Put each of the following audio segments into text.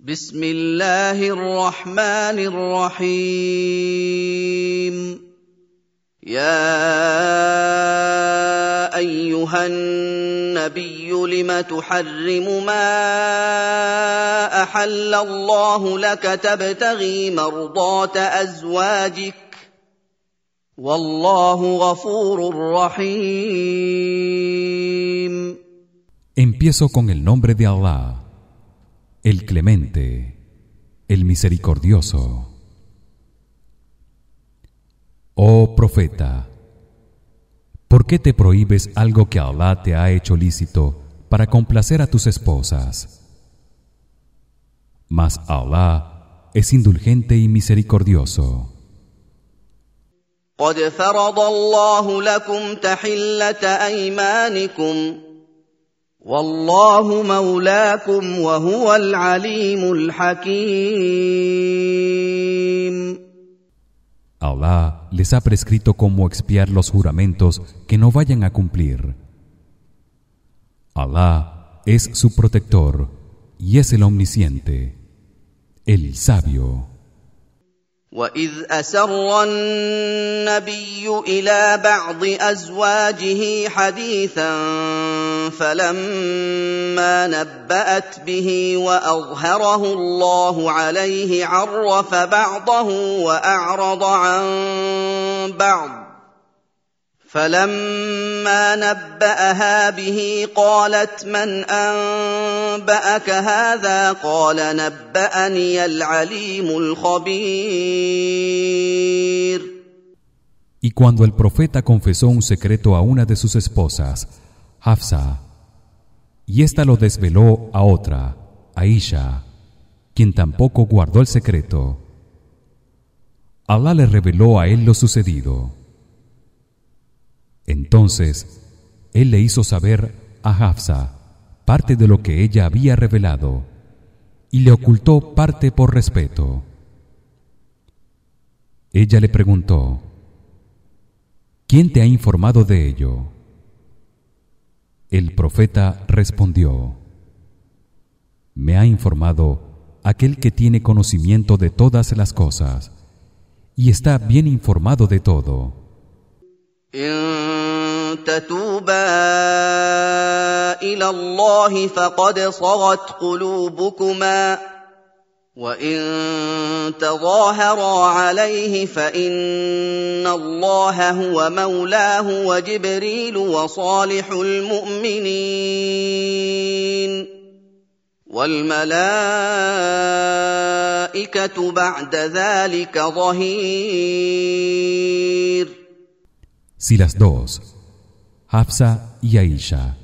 بسم الله الرحمن الرحيم. يا أيها النبي لم تحرم ما أحل الله لك تبتغي مرضات أزواجك؟ والله غفور رحيم. Empiezo con el nombre de Allah, el Clemente, el Misericordioso. Oh profeta, ¿por qué te prohíbes algo que Allah te ha hecho lícito para complacer a tus esposas? Mas Allah es indulgente y misericordioso. قد فرض الله لكم تحله ايمانكم والله مولاكم وهو العليم الحكيم Allah les ha prescrito cómo expiar los juramentos que no vayan a cumplir. Allah es su protector y es el omnisciente, el sabio. واذ اسر النبي الى بعض ازواجه حديثا فلما نبأت به وأظهره الله عليه عرف بعضه وأعرض عن بعض. فلما نبأها به قالت من أنبأك هذا؟ قال نبأني العليم الخبير. Y cuando el profeta confesó un secreto a una de sus esposas, Hafsa, y ésta lo desveló a otra, Aisha, quien tampoco guardó el secreto, Allah le reveló a él lo sucedido. Entonces él le hizo saber a Hafsa parte de lo que ella había revelado y le ocultó parte por respeto. Ella le preguntó: ¿Quién te ha informado de ello? El profeta respondió: Me ha informado aquel que tiene conocimiento de todas las cosas y está bien informado de todo. وان تظاهرا عليه فان الله هو مولاه وجبريل وصالح المؤمنين والملائكه بعد ذلك ظهير Si las dos, Hafsa y Aisha,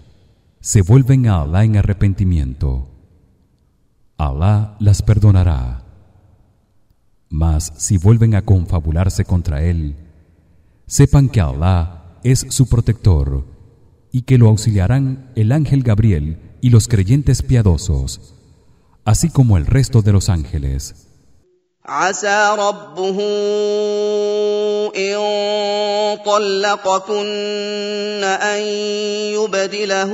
se vuelven a Allah en arrepentimiento, Allah las perdonará. Mas si vuelven a confabularse contra él, sepan que Allah es su protector y que lo auxiliarán el ángel Gabriel y los creyentes piadosos, así como el resto de los ángeles. عسى ربه ان طلقكن ان يبدله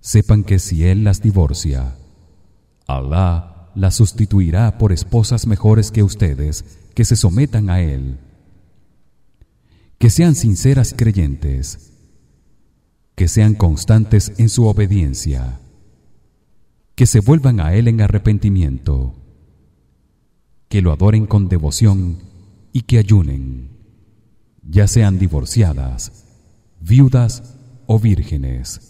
Sepan que si él las divorcia, Allah las sustituirá por esposas mejores que ustedes que se sometan a él. que sean sinceras creyentes. Que sean constantes en su obediencia. Que se vuelvan a él en arrepentimiento. Que lo adoren con devoción y que ayunen ya sean divorciadas viudas o vírgenes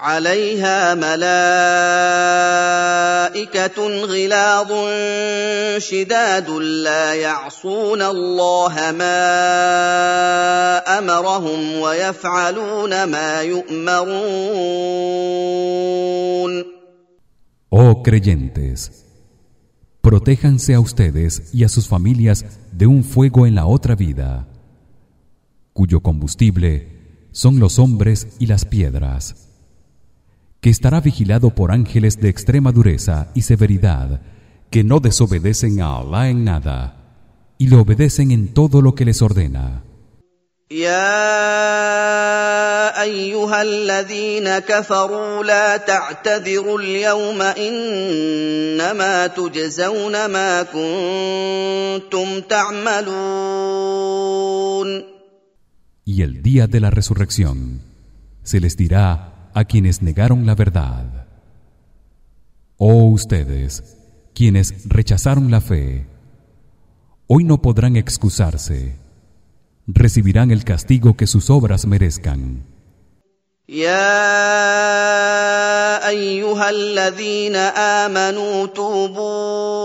عليها ملائكه غلاظ شداد لا يعصون الله ما امرهم ويفعلون ما يؤمرون Oh creyentes, protéjanse a ustedes y a sus familias de un fuego en la otra vida, cuyo combustible son los hombres y las piedras que estará vigilado por ángeles de extrema dureza y severidad que no desobedecen a Allah en nada y le obedecen en todo lo que les ordena. يا ايها الذين كفروا لا تعتذروا اليوم انما تجزون ما كنتم تعملون Y el día de la resurrección se les dirá a quienes negaron la verdad. Oh ustedes, quienes rechazaron la fe, hoy no podrán excusarse. Recibirán el castigo que sus obras merezcan. Ya amanu tubu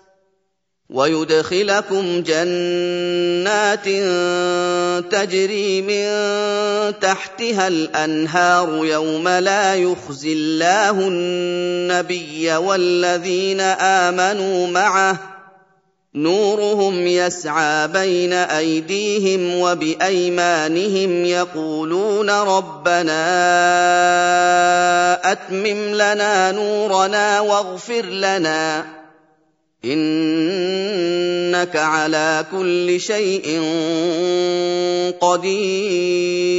ويدخلكم جنات تجري من تحتها الأنهار يوم لا يخزي الله النبي والذين آمنوا معه. نورهم يسعى بين أيديهم وبأيمانهم يقولون ربنا أتمم لنا نورنا واغفر لنا. انك على كل شيء قدير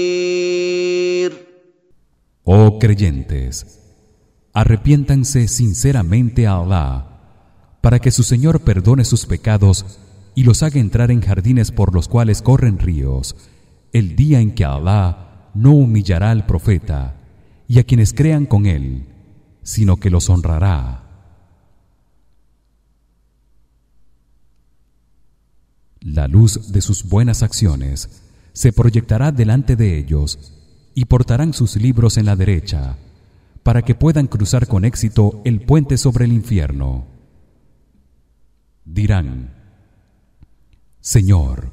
Oh creyentes arrepiéntanse sinceramente a Allah para que su Señor perdone sus pecados y los haga entrar en jardines por los cuales corren ríos el día en que Allah no humillará al profeta y a quienes crean con él sino que los honrará La luz de sus buenas acciones se proyectará delante de ellos y portarán sus libros en la derecha para que puedan cruzar con éxito el puente sobre el infierno. Dirán Señor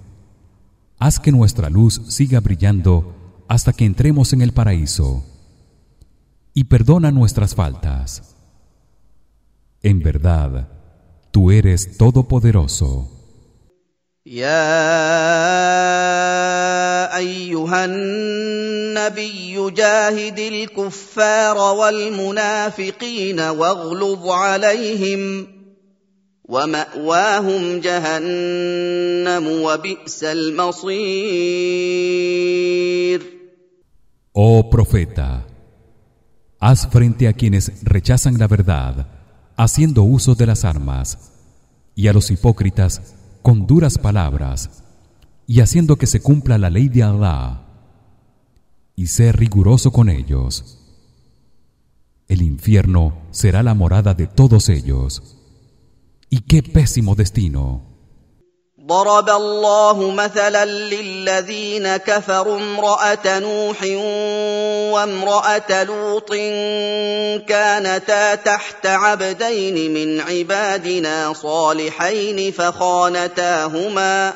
haz que nuestra luz siga brillando hasta que entremos en el paraíso y perdona nuestras faltas. En verdad tú eres todopoderoso يا ايها النبي جاهد الكفار والمنافقين واغلظ عليهم وماواهم جهنم وبئس المصير Oh profeta haz frente a quienes rechazan la verdad haciendo uso de las armas y a los hipócritas con duras palabras y haciendo que se cumpla la ley de Allah y ser riguroso con ellos. El infierno será la morada de todos ellos. Y qué pésimo destino ضرب الله مثلا للذين كفروا امرأة نوح وامرأة لوط كانتا تحت عبدين من عبادنا صالحين فخانتاهما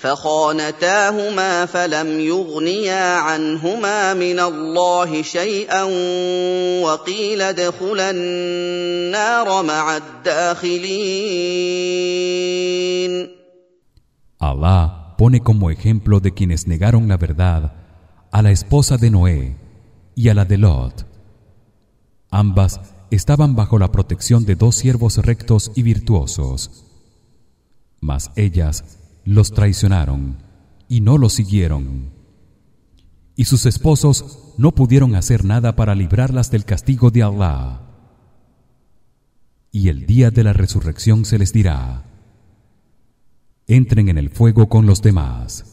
فخانتاهما فلم يغنيا عنهما من الله شيئا وقيل ادخلا النار مع الداخلين Allah pone como ejemplo de quienes negaron la verdad a la esposa de Noé y a la de Lot. Ambas estaban bajo la protección de dos siervos rectos y virtuosos. mas ellas los traicionaron y no los siguieron y sus esposos no pudieron hacer nada para librarlas del castigo de Allah y el día de la resurrección se les dirá entren en el fuego con los demás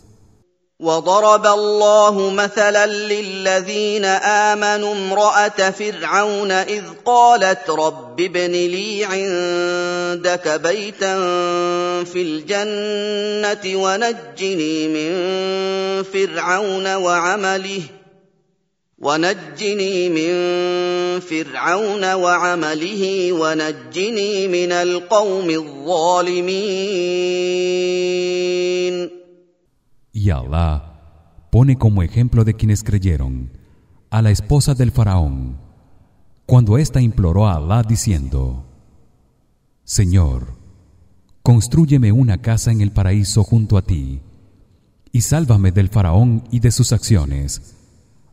وضرب الله مثلا للذين امنوا امراه فرعون اذ قالت رب ابن لي عندك بيتا في الجنه ونجني من فرعون وعمله ونجني من فرعون وعمله ونجني من القوم الظالمين Y Allah pone como ejemplo de quienes creyeron a la esposa del faraón cuando ésta imploró a Allah diciendo: Señor, constrúyeme una casa en el paraíso junto a ti y sálvame del faraón y de sus acciones,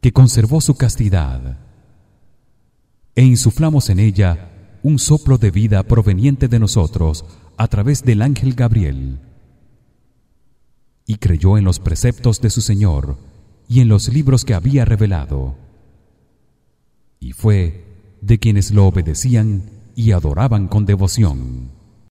que conservó su castidad, e insuflamos en ella un soplo de vida proveniente de nosotros a través del ángel Gabriel. Y creyó en los preceptos de su Señor y en los libros que había revelado. Y fue de quienes lo obedecían y adoraban con devoción